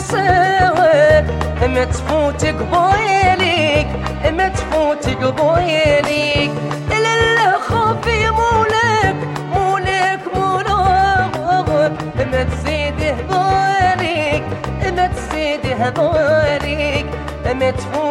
نساوك ما تفوت قبايلك ما تفوت قبايلك لا خافي مولاك مولاك مولاك ما تزيد هبالك ما تزيد هبالك ما تفوت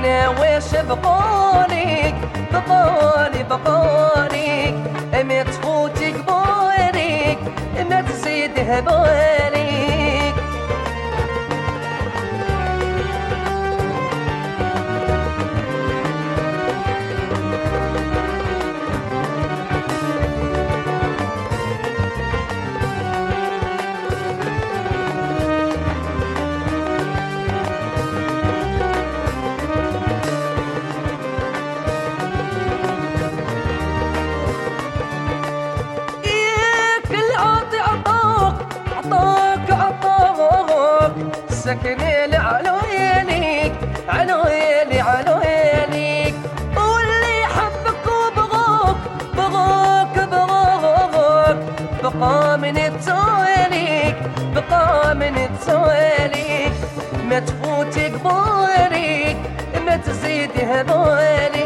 أنا واش بقالك بقالي بقالك ما تفوتي قبالك ما تزيد هبالك سكني على عينيك على عيني على عينيك واللي حبك وبغاك بغاك بغاك. بقى من التواليك بقى من التواليك ما تفوت قبالك ما تزيد هبالك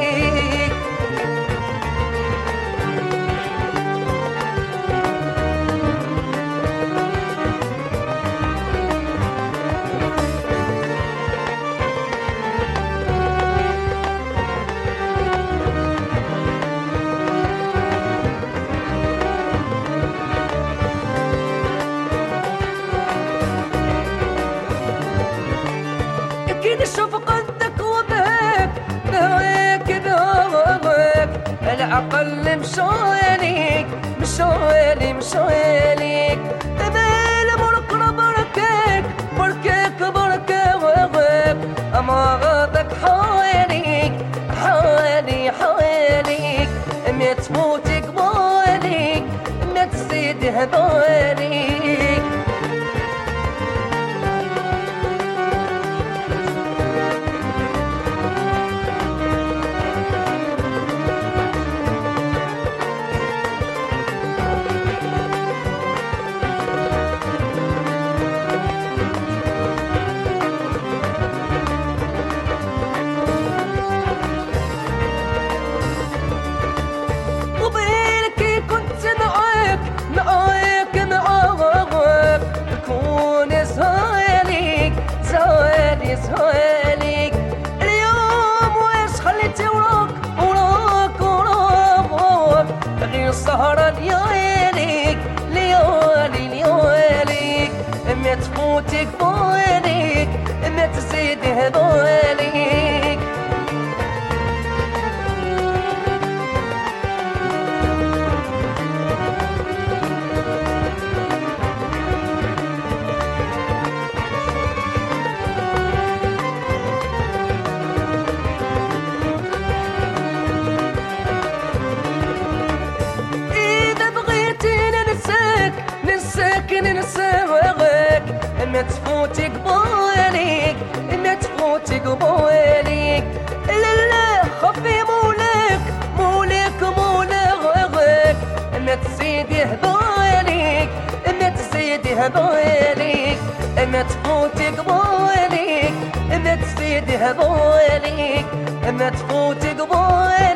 العقل مشواليك مشوالي مشواليك تبال برك بركك بركك بركك أما غاضك حواليك حوالي حواليك. ما تموت قبالك ما تزيد هبالك غير السهرة لياليك ليالي لياليك. ما تفوتك بواليك ما تزيد هباليك ما تفوت قبالك ما تفوت قبالك لا لا خفي مولاك مولاك مولاك ما تزيد هبالك ما تزيد هبالك ما تفوت قبالك ما تزيد هبالك ما تفوت قبالك